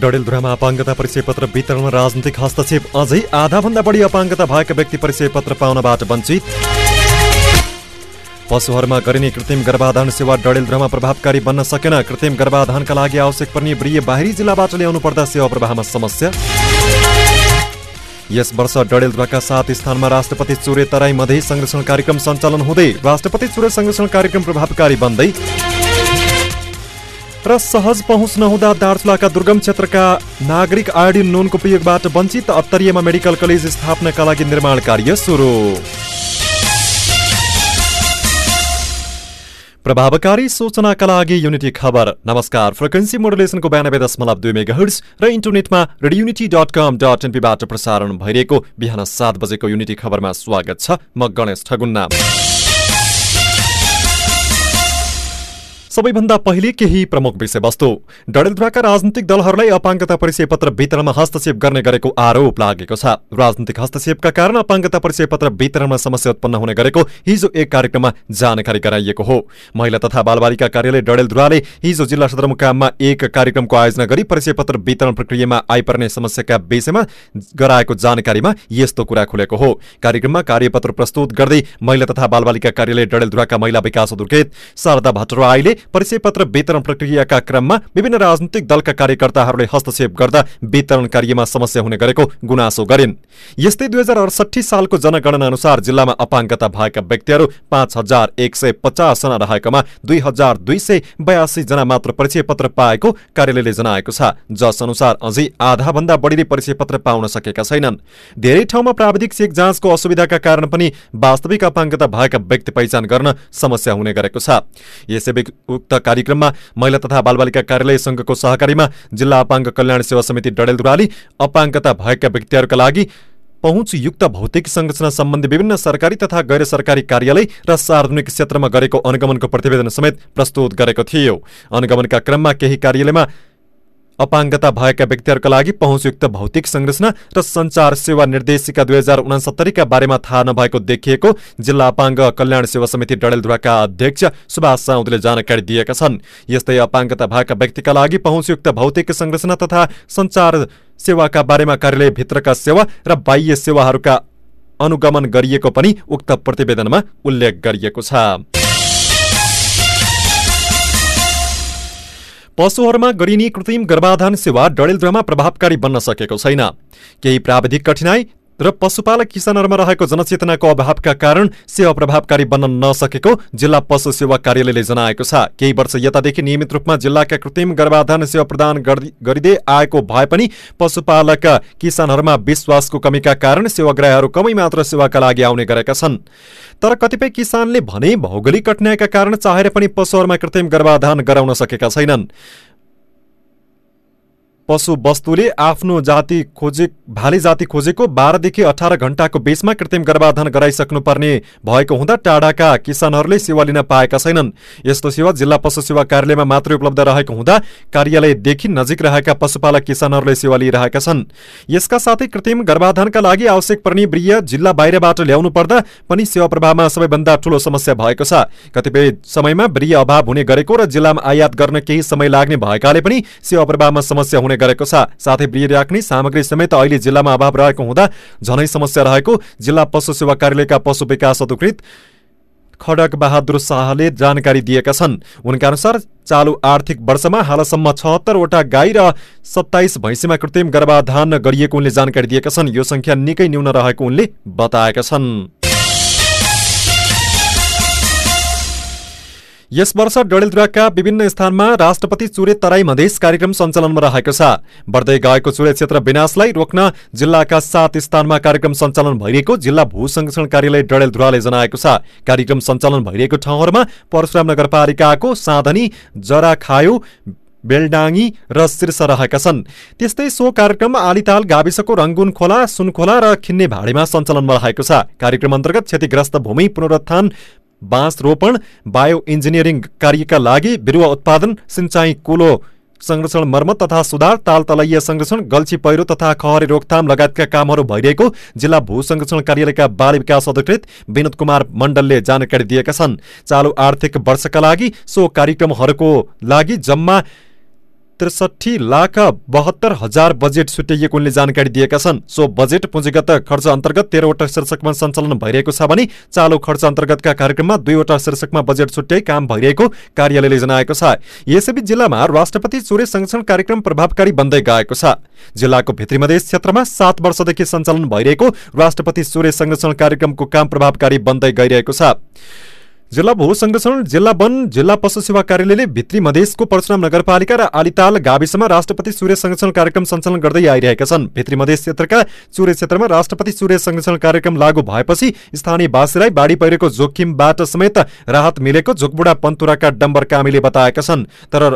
डडेलधुरामा अपाङ्गता परिचय पत्र वितरण राजनीतिक हस्तक्षेप अझै आधाभन्दा बढी अपाङ्गता भएका व्यक्ति परिचय पत्र पाउनबाट वञ्चित। पशुहरूमा गरिने कृत्रिम गर्भाधान सेवा डडेलधुरामा प्रभावकारी बन्न सकेन। कृत्रिम गर्भाधानका लागि आवश्यक पर्ने ब्रिय बाहिरी जिल्लाबाट ल्याउनु पर्दा सेवा प्रवाहमा समस्या। यस वर्ष डडेलधुराका सात स्थानमा राष्ट्रपति चुरे तराई मधे संरक्षण कार्यक्रम सञ्चालन हुँदै राष्ट्रपति चुरे संरक्षण कार्यक्रम प्रभावकारी बन्दै र सहज पहुँच नहुँदा दार्चुलाका दुर्गम क्षेत्रका नागरिक आयोडिन नुनको प्रयोगबाट वञ्चित अत्तरियामा मेडिकल कलेज स्थापनाका लागि निर्माण कार्य सुरु। प्रभावकारी सूचनाका लागि युनिटी खबर। नमस्कार। फ्रिक्वेन्सी मोडुलेसनको बयानब्बे दशमलव दुई मेगा हर्स र इन्टरनेटमा रेडियुनिटी डट कम डट एनपीबाट प्रसारण भइरहेको बिहान सात बजेको युनिटी खबरमा स्वागत छ म गणेश ठगुन्ना। सबैभन्दा पहिले केही प्रमुख विषयवस्तु। डडेलधुराका राजनीतिक दलहरूलाई अपाङ्गता परिचय पत्र वितरणमा हस्तक्षेप गर्ने गरेको आरोप लागेको छ। राजनीतिक हस्तक्षेपका कारण अपाङ्गता परिचय पत्र वितरणमा समस्या उत्पन्न हुने गरेको हिजो एक कार्यक्रममा जानकारी गराइएको हो। महिला तथा बालबालिका कार्यालय डडेलधुराले हिजो जिल्ला सदरमुकाममा एक कार्यक्रमको आयोजना गरी परिचय पत्र वितरण प्रक्रियामा आइपर्ने समस्याका विषयमा गराएको जानकारीमा यस्तो कुरा खुलेको हो। कार्यक्रममा कार्यपत्र प्रस्तुत गर्दै महिला तथा बालबालिका कार्यालय डडेलधुराका महिला विकास अधिकृत शारदा भट्टराईले परिचय पत्र वितरण प्रक्रियाका क्रममा विभिन्न राजनीतिक दलका कार्यकर्ताहरूले हस्तक्षेप गर्दा वितरण कार्यमा समस्या हुने गरेको गुनासो गरिन्। यस्तै दुई हजार अडसठी सालको जनगणना अनुसार जिल्लामा अपाङ्गता भएका व्यक्तिहरू पाँच हजार एक सय पचास जना रहेकोमा दुई हजार दुई सय बयासी जना मात्र परिचय पत्र पाएको कार्यालयले जनाएको छ। जस अनुसार अझै आधा भन्दा बढीले परिचय पत्र पाउन सकेका छैनन्। धेरै ठाउँमा प्राविधिक चेक जाँचको असुविधाका कारण पनि वास्तविक अपाङ्गता भएका व्यक्ति पहिचान गर्न समस्या हुने गरेको छ। यसैबीच उक्त कार्यक्रममा महिला तथा बालबालिका कार्यालय संघको सहकारीमा जिल्ला अपाङ्ग कल्याण सेवा समिति डडेलधुराली अपाङ्गता भएका व्यक्तिहरूका लागि पहुँचयुक्त भौतिक संरचना सम्बन्धी विभिन्न सरकारी तथा गैर सरकारी कार्यालय र सार्वजनिक क्षेत्रमा गरेको अनुगमनको प्रतिवेदन समेत प्रस्तुत गरेको थियो। अनुगमनका क्रममा केही कार्यालयमा अपाङ्गता भएका व्यक्तिहरूका लागि पहुँचयुक्त भौतिक संरचना र संचार सेवा निर्देशिका दुई हजार उनासत्तरीका बारेमा थाहा नभएको देखिएको जिल्ला अपाङ्ग कल्याण सेवा समिति डडेलधुराका अध्यक्ष सुभाष साउदले जानकारी दिएका छन्। यस्तै अपाङ्गता भएका व्यक्तिका लागि पहुँचयुक्त भौतिक संरचना तथा संचार सेवाका बारेमा कार्यालयभित्रका सेवा र बाह्य सेवाहरूका अनुगमन गरिएको पनि उक्त प्रतिवेदनमा उल्लेख गरिएको छ। पशुहरूमा गरिने कृत्रिम गर्भाधान सेवा डडेलधुरामा प्रभावकारी बन्न सकेको छैन। केही प्राविधिक कठिनाई र पशुपालक किसानहरूमा रहेको जनचेतनाको अभावका कारण सेवा प्रभावकारी बन्न नसकेको जिल्ला पशु सेवा कार्यालयले जनाएको छ। केही वर्ष यतादेखि नियमित रूपमा जिल्लाका कृत्रिम गर्भाधान सेवा प्रदान गरिँदै आएको भए पनि पशुपालक किसानहरूमा विश्वासको कमीका कारण सेवाग्राहीहरू कमै मात्र सेवाका लागि आउने गरेका छन्। तर कतिपय किसानले भने भौगोलिक कठिनाइका कारण चाहेर पनि पशुहरूमा कृत्रिम गर्भाधान गराउन सकेका छैनन्। पशु वस्तुले आफ्नो जाति खोजे भाले जाति खोजेको बाह्रदेखि अठार घण्टाको बेचमा कृत्रिम गर्भाधान गराइसक्नुपर्ने भएको हुँदा टाढाका किसानहरूले सेवा लिन पाएका छैनन्। यस्तो सेवा जिल्ला पशु सेवा कार्यालयमा मात्रै उपलब्ध रहेको हुँदा कार्यालयदेखि नजिक रहेका पशुपालक किसानहरूले सेवा लिइरहेका छन्। यसका साथै कृत्रिम गर्भाधानका लागि आवश्यक पर्ने ब्रिय जिल्ला बाहिरबाट ल्याउनु पर्दा पनि सेवा प्रभावमा सबैभन्दा ठूलो समस्या भएको छ। कतिपय समयमा ब्रिय अभाव हुने गरेको र जिल्लामा आयात गर्न केही समय लाग्ने भएकाले पनि सेवा प्रभावमा समस्या हुने गरेको छ। साथै ब्रिय राख्ने सामग्री समेत अहिले जिल्लामा अभाव रहेको हुँदा झनै समस्या रहेको जिल्ला पशु सेवा कार्यालयका पशु विकास अधिकृत खडक बहादुर शाहले जानकारी दिएका छन्। उनका अनुसार चालु आर्थिक वर्षमा हालसम्म छहत्तरवटा गाई र सत्ताइस भैँसीमा कृत्रिम गर्भाधान गरिएको उनले जानकारी दिएका छन्। यो संख्या निकै न्यून रहेको उनले बताएका छन्। यस वर्ष डडेलधुराका विभिन्न स्थानमा राष्ट्रपति चुरे तराई मधेस कार्यक्रम सञ्चालनमा रहेको छ। बढ्दै गएको चुरे क्षेत्र विनाशलाई रोक्न जिल्लाका सात स्थानमा कार्यक्रम सञ्चालन भइरहेको जिल्ला भू संरक्षण कार्यालय डडेलधुराले जनाएको छ। कार्यक्रम सञ्चालन भइरहेको ठाउँहरूमा परशुराम नगरपालिकाको साधनी जरा खायो बेलडाङ्गी र शीर्ष रहेका छन्। त्यस्तै सो कार्यक्रम आलिताल गाविसको रङ्गुन खोला सुनखोला र खिन्ने भाडीमा सञ्चालनमा रहेको छ। कार्यक्रम अन्तर्गत क्षतिग्रस्त भूमि पुनरुत्थान बाँस रोपण बायो इन्जिनियरिङ कार्यका लागि बिरुवा उत्पादन सिंचाई कुलो संरक्षण मर्मत तथा सुधार ताल तलैया संरक्षण गल्छी पहिरो तथा खहरे रोकथाम लगायतका कामहरू भइरहेको जिल्ला भू संरक्षण कार्यालयका बाल विकास अधिकृत विनोद कुमार मण्डलले जानकारी दिएका छन्। चालु आर्थिक वर्षका लागि सो कार्यक्रमहरूको लागि जम्मा त्रिसठी लाख बहत्तर हजार बजेट छुट्याइएको उनले जानकारी दिएका छन्। सो बजेट पुँजीगत खर्च अन्तर्गत तेह्रवटा शीर्षकमा सञ्चालन भइरहेको छ भने चालु खर्च अन्तर्गतका कार्यक्रममा दुईवटा शीर्षकमा बजेट छुट्याई काम भइरहेको कार्यालयले जनाएको छ। यसैबीच जिल्लामा राष्ट्रपति चुरे संरक्षण कार्यक्रम प्रभावकारी बन्दै गएको छ। जिल्लाको भित्री मधेस क्षेत्रमा सात वर्षदेखि सञ्चालन भइरहेको राष्ट्रपति सूर्य संरक्षण कार्यक्रमको काम प्रभावकारी बन्दै गइरहेको छ। जिल्ला भू संरक्षण जिल्ला वन जिल्ला पशु सेवा कार्यालयले भित्री मधेसको परशुराम नगरपालिका र आलिताल गाविसमा राष्ट्रपति सूर्य संरक्षण कार्यक्रम सञ्चालन गर्दै आइरहेका छन्। भित्री मधेस क्षेत्रका चुरे क्षेत्रमा राष्ट्रपति सूर्य संरक्षण कार्यक्रम लागू भएपछि स्थानीय वासीलाई बाढी पहिरेको जोखिमबाट समेत राहत मिलेको जोगबुडा पन्तुराका डम्बर कामीले बताएका छन्। तर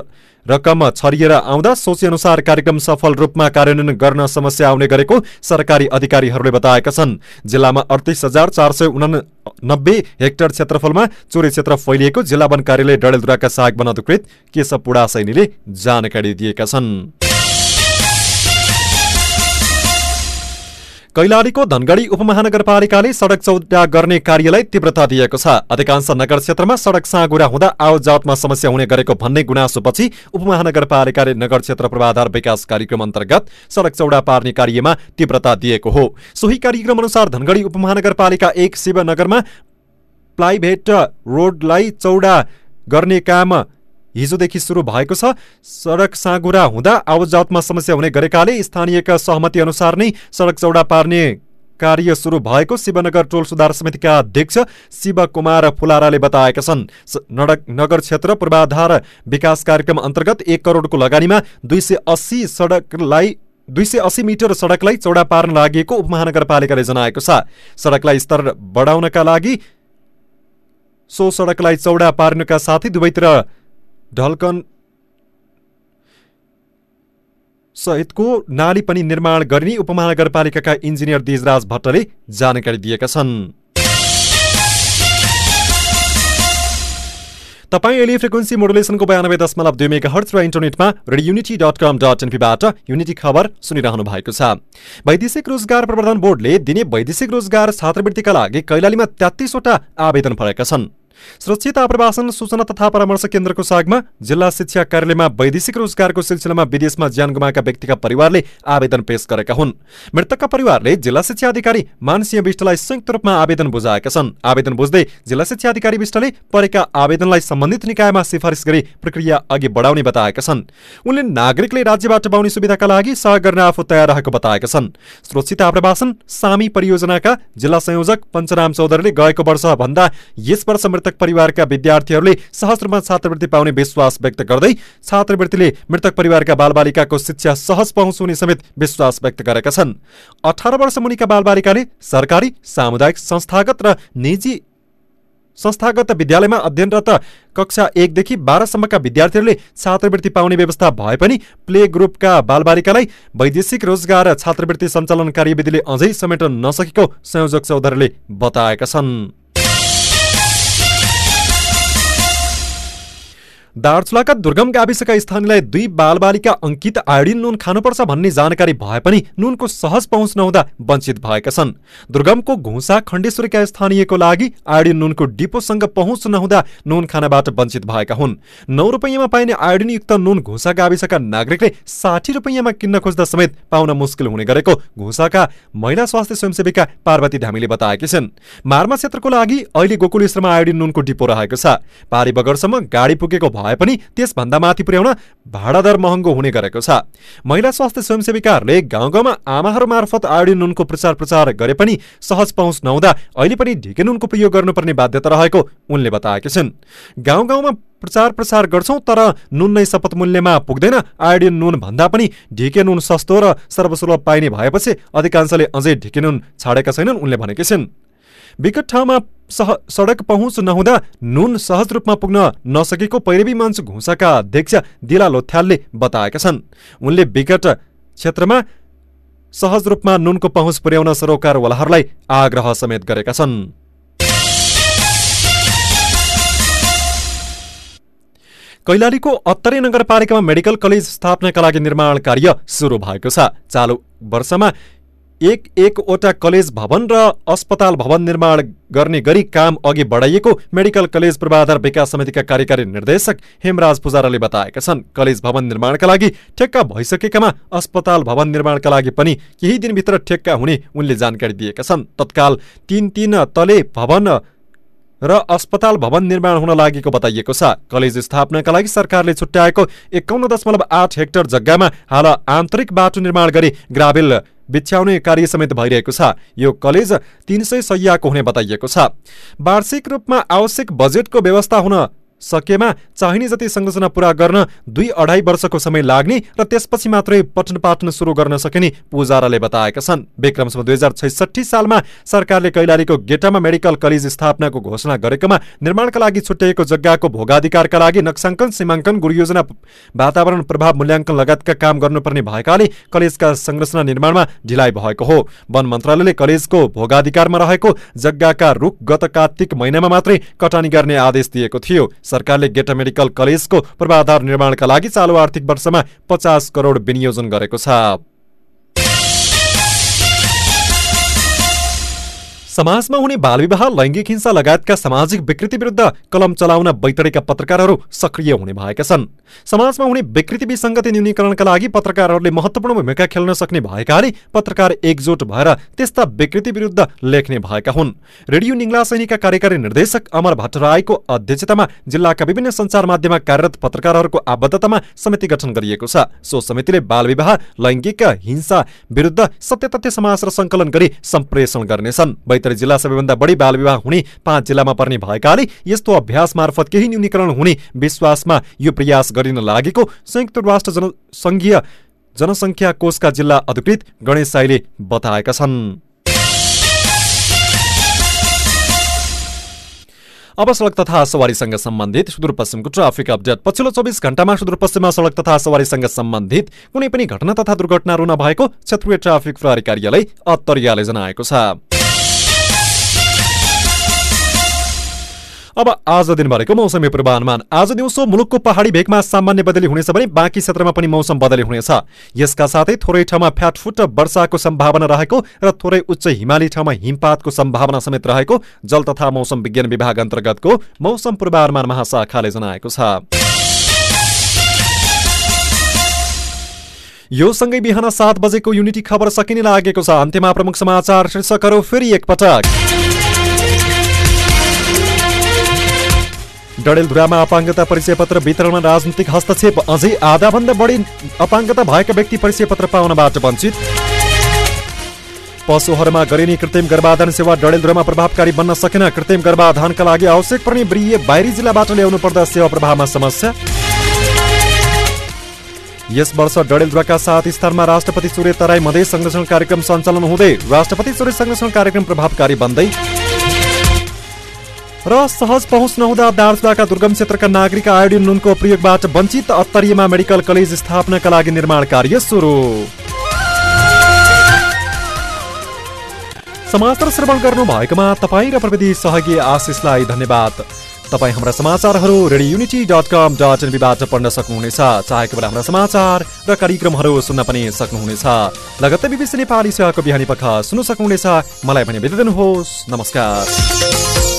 रकम छरिएर आउँदा अनुसार कार्यक्रम सफल रूपमा कार्यान्वयन गर्न समस्या आउने गरेको सरकारी अधिकारीहरूले बताएका छन्। जिल्लामा अडतिस हजार चार सय उनानब्बे हेक्टर क्षेत्रफलमा चोरी क्षेत्र फैलिएको जिल्ला वन कार्यालय डडेलधुराका सहायक वन अधिकृत केशव पुडा सैनीले जानकारी दिएका छन्। कैलालीको धनगढी उपमहानगरपालिकाले सड़क चौडा गर्ने कार्यलाई तीव्रता दिएको छ। अधिकांश नगर क्षेत्रमा सड़क साँगुरा हुँदा आवजावतमा समस्या हुने गरेको भन्ने गुनासोपछि उपमहानगरपालिकाले नगर क्षेत्र पूर्वाधार विकास कार्यक्रम अन्तर्गत सड़क चौडा पार्ने कार्यमा तीव्रता दिएको हो। सोही कार्यक्रम अनुसार धनगढी उपमहानगरपालिका एक शिवनगरमा प्लाइभेट रोडलाई चौडा गर्ने काम हिजोदेखि सुरु भएको छ सडक साँगुरा हुँदा आवत समस्या हुने गरेकाले स्थानीयका सहमति अनुसार नै सडक चौडा पार्ने कार्य सुरु भएको शिवनगर टोल सुधार समितिका अध्यक्ष शिव कुमार फुलाराले बताएका छन् नगर क्षेत्र पूर्वाधार विकास कार्यक्रम अन्तर्गत एक करोडको लगानीमा दुई सडकलाई दुई सय अस्सी मिटर सडकलाई चौडा पार्न लागि उपमहानगरपालिकाले जनाएको छ सडकलाई स्तर बढाउनका लागि सो सडकलाई चौडा पार्नका साथै दुवैतिर ढल्कन सहितको नाली पनि निर्माण गर्ने उपमहानगरपालिकाका इन्जिनियर दिजराज भट्टले जानकारी दिएका छन्। तपाईँ अहिले फ्रिक्वेन्सी मोडुलेसनको बयानब्बे दशमलव दुई मेगा हर्च र इन्टरनेटमा radio unity dot com dot एनपीबाट unity खबर सुनिरहनु भएको छ। वैदेशिक रोजगार प्रवर्धन बोर्डले दिने वैदेशिक रोजगार छात्रवृत्तिका लागि कैलालीमा तेत्तिसवटा आवेदन भएका छन्। सुरक्षित आप्रवासन सूचना तथा परामर्श केन्द्रको सागमा जिल्ला शिक्षा कार्यालयमा वैदेशिक रोजगारको सिलसिलामा विदेशमा ज्यान गुमाएका व्यक्तिका परिवारले आवेदन पेश गरेका हुन्। मृतकका परिवारले जिल्ला शिक्षा अधिकारी मानसिंह विष्टलाई संयुक्त रूपमा आवेदन बुझाएका छन्। आवेदन बुझ्दै जिल्ला शिक्षा अधिकारी विष्टले परेका आवेदनलाई सम्बन्धित निकायमा सिफारिस गरी प्रक्रिया अघि बढाउने बताएका छन्। उनले नागरिकले राज्यबाट पाउने सुविधाका लागि सहयोग गर्न आफू तयार रहेको बताएका छन्। सुरक्षित आप्रवासन सामी परियोजनाका जिल्ला संयोजक पञ्चराम चौधरीले गएको वर्ष भन्दा यस वर्ष मृतक परिवारका विद्यार्थीहरूले सहज रूपमा छात्रवृत्ति पाउने विश्वास व्यक्त गर्दै छात्रवृत्तिले मृतक परिवारका बालबालिकाको शिक्षा सहज पहुँच हुने समेत विश्वास व्यक्त गरेका छन्। अठार वर्ष मुनिका बालबालिकाले सरकारी सामुदायिक संस्थागत र निजी संस्थागत विद्यालयमा अध्ययनरत कक्षा एकदेखि बाह्रसम्मका विद्यार्थीहरूले छात्रवृत्ति पाउने व्यवस्था भए पनि प्ले ग्रुपका बालबालिकालाई वैदेशिक रोजगार छात्रवृत्ति सञ्चालन कार्यविधिले अझै समेट्न नसकेको संयोजक चौधरीले बताएका छन्। दार्चुलाका दुर्गम गाविसका स्थानीयलाई दुई बालबालिका अङ्कित आयोडिन नुन खानुपर्छ भन्ने जानकारी भए पनि नुनको सहज पहुँच नहुँदा वञ्चित भएका छन्। दुर्गमको घुसा खण्डेश्वरीका स्थानीयको लागि आयोडिन नुनको डिपोसँग पहुँच नहुँदा नुन खानाबाट वञ्चित भएका हुन्। नौ रुपियाँमा पाइने आयोडिनयुक्त नुन घुसा गाविसका नागरिकले साठी रुपियाँमा किन्न खोज्दा समेत पाउन मुस्किल हुने गरेको घुसाका महिला स्वास्थ्य स्वयंसेविका पार्वती धामीले बताएकी छन्। मार्मा क्षेत्रको लागि अहिले गोकुल आयोडिन नुनको डिपो रहेको छ। पारी बगरसम्म गाडी पुगेको भए पनि त्यसभन्दा माथि पुर्याउन भाडा दर महँगो हुने गरेको छ। महिला स्वास्थ्य स्वयंसेविकाहरूले गाउँ गाउँमा आमाहरू मार्फत आयोडिन नुनको प्रचार प्रचार गरे पनि सहज पहुँच नहुँदा अहिले पनि ढिके नुनको प्रयोग गर्नुपर्ने बाध्यता रहेको उनले बताएकी छिन्। गाउँ गाउँमा प्रचार प्रसार गर्छौँ तर नुन नै शपथ मूल्यमा पुग्दैन। आयोडिन नुन भन्दा पनि ढिके नुन सस्तो र सर्वसुलभ पाइने भएपछि अधिकांशले अझै ढिके नुन छाडेका छैनन् उनले भनेकी छिन्। विकट ठाउँमा सडक पहुँच नहुँदा नुन सहज रूपमा पुग्न नसकेको पैरवी मञ्च घुसाका अध्यक्ष दिला लोथ्यालले बताएका छन्। उनले विकट क्षेत्रमा सहज रूपमा नुनको पहुँच पुर्याउन सरोकारवालाहरूलाई आग्रह समेत गरेका छन्। कैलालीको अत्तरे नगरपालिकामा मेडिकल कलेज स्थापनाका लागि निर्माण कार्य सुरु भएको छ। चालु वर्षमा एक एकवटा कलेज भवन र अस्पताल भवन निर्माण गर्ने गरी काम अघि बढाइएको मेडिकल कलेज पूर्वाधार विकास समितिका कार्यकारी निर्देशक हेमराज पुजाराले बताएका छन्। कलेज भवन निर्माणका लागि ठेक्का भइसकेकामा अस्पताल भवन निर्माणका लागि पनि केही दिनभित्र ठेक्का हुने उनले जानकारी दिएका छन्। तत्काल तीन तीन तले भवन र अस्पताल भवन निर्माण हुन लागेको बताइएको छ। कलेज स्थापनाका लागि सरकारले छुट्याएको एकाउन्न दशमलव आठ हेक्टर जग्गामा हाल आन्तरिक बाटो निर्माण गरी ग्राभेल बिछ्याउने कार्य समेत भइरहेको छ। यो कलेज तीन सय सयको हुने बताइएको छ। वार्षिक रूपमा आवश्यक बजेटको व्यवस्था हुन सकेमा चाहिने जति संरचना पूरा गर्न दुई अढाई वर्षको समय लाग्ने र त्यसपछि मात्रै पठन पाठन सुरु गर्न सकिने पुजाराले बताएका छन्। विक्रमसम्म दुई हजार छैसठी सालमा सरकारले कैलालीको गेटामा मेडिकल कलेज स्थापनाको घोषणा गरेकोमा निर्माणका लागि छुट्याइएको जग्गाको भोगाधिकारका लागि नक्साङ्कन सीमाङ्कन गुरुयोजना वातावरण प्रभाव मूल्याङ्कन लगायतका काम गर्नुपर्ने भएकाले कलेजका संरचना निर्माणमा ढिलाइ भएको हो। वन मन्त्रालयले कलेजको भोगाधिकारमा रहेको जग्गाका रुख गत कार्तिक महिनामा मात्रै कटानी गर्ने आदेश दिएको थियो। सरकारले गेटा मेडिकल कलेजको पूर्वाधार निर्माणका लागि चालु आर्थिक वर्षमा पचास करोड विनियोजन गरेको छ। समाजमा हुने बालविवाह लैङ्गिक हिंसा लगायतका सामाजिक विकृति विरुद्ध कलम चलाउन बैतडीका पत्रकारहरू सक्रिय हुने भएका छन्। समाजमा हुने विकृति विसङ्गति न्यूनीकरणका लागि पत्रकारहरूले महत्वपूर्ण भूमिका खेल्न सक्ने भएकाले पत्रकार एकजुट भएर त्यस्ता विकृति विरुद्ध लेख्ने भएका हुन्। रेडियो निङ्ला सैनिकका कार्यकारी निर्देशक अमर भट्टराईको अध्यक्षतामा जिल्लाका विभिन्न सञ्चार माध्यममा कार्यरत पत्रकारहरूको आबद्धतामा समिति गठन गरिएको छ। सो समितिले बालविवाह लैङ्गिक हिंसा विरुद्ध सत्य तथ्य समाज र सङ्कलन गरी सम्प्रेषण गर्नेछन्। बैतडी जिल्ला सबैभन्दा बढी बालविवाह हुने पाँच जिल्लामा पर्ने भएकाले यस्तो अभ्यास मार्फत केही न्यूनीकरण हुने विश्वासमा यो प्रयास गरिन लागेको संयुक्त राष्ट्र जनसङ्घीय जनसङ्ख्या कोषका जिल्ला अधिकृत गणेश साईले बताएका छन्। अब सडक तथा सवारीसँग सम्बन्धित सुदूरपश्चिमको ट्राफिक अपडेट। पछिल्लो चौबिस घण्टामा सुदूरपश्चिममा सडक तथा सवारीसँग सम्बन्धित कुनै पनि घटना तथा दुर्घटनाहरू नभएको क्षेत्रीय ट्राफिक प्रहरी कार्यालय अत्तरियाले जनाएको छ। अब आज दिनभरिको मौसमी पूर्वानुमान। आज दिउँसो मुलुकको पहाडी भेगमा सामान्य बदली हुनेछ भने बाँकी क्षेत्रमा पनि मौसम बदली हुनेछ। यसका साथै थोरै ठाउँमा फ्याटफुट वर्षाको सम्भावना रहेको र थोरै उच्च हिमाली ठाउँमा हिमपातको सम्भावना समेत रहेको जल तथा मौसम विज्ञान विभाग अन्तर्गतको मौसम पूर्वानुमान महाशाखाले जनाएको छ। यो सँगै बिहान सात बजेको युनिटी खबर सकिने लागेको छ। अन्त्यमा प्रमुख समाचार शीर्षकहरू फेरि एकपटक। डडेलधुरामा अपाङ्गता परिचय पत्र वितरणमा राजनीतिक हस्तक्षेप अझै आधाभन्दा बढी अपाङ्गता भएका व्यक्ति परिचय पत्र पाउनबाट वञ्चित। पशुहरूमा गरिने कृत्रिम गर्भाधान सेवा डडेलधुरामा प्रभावकारी बन्न सकेन। कृत्रिम गर्भाधानका लागि आवश्यक पर्ने ब्रिय बाहिरी जिल्लाबाट ल्याउनु पर्दा सेवा प्रभावमा समस्या। यस वर्ष डडेलधुराका सात स्थानमा राष्ट्रपति सूर्य तराई मधेस संरक्षण कार्यक्रम सञ्चालन हुँदै राष्ट्रपति सूर्य संरक्षण कार्यक्रम प्रभावकारी बन्दै र सहज पहुँच नहुँदा दार्चुलाका दुर्गम क्षेत्रका नागरिक आयोडिन नुनको प्रयोगबाट वञ्चित अत्तरीयमा मेडिकल कलेज स्थापनाका लागि निर्माण कार्य सुरु। समाचार श्रवण गर्नु भएकोमा तपाईँ र प्रविधि सहयोगी आशिषलाई धन्यवाद। तपाईँ हाम्रा समाचारहरू radio unity dot com dot एनबीबाट पढ्न सक्नुहुनेछ। चाहेको बेला हाम्रा समाचार र कार्यक्रमहरू सुन्न पनि सक्नुहुनेछ। लगत्तै बिबिसी नेपाली सेवाको बिहानी पख सुन्न सक्नुहुनेछ। मलाई भने बिदा दिनुहोस्। नमस्कार.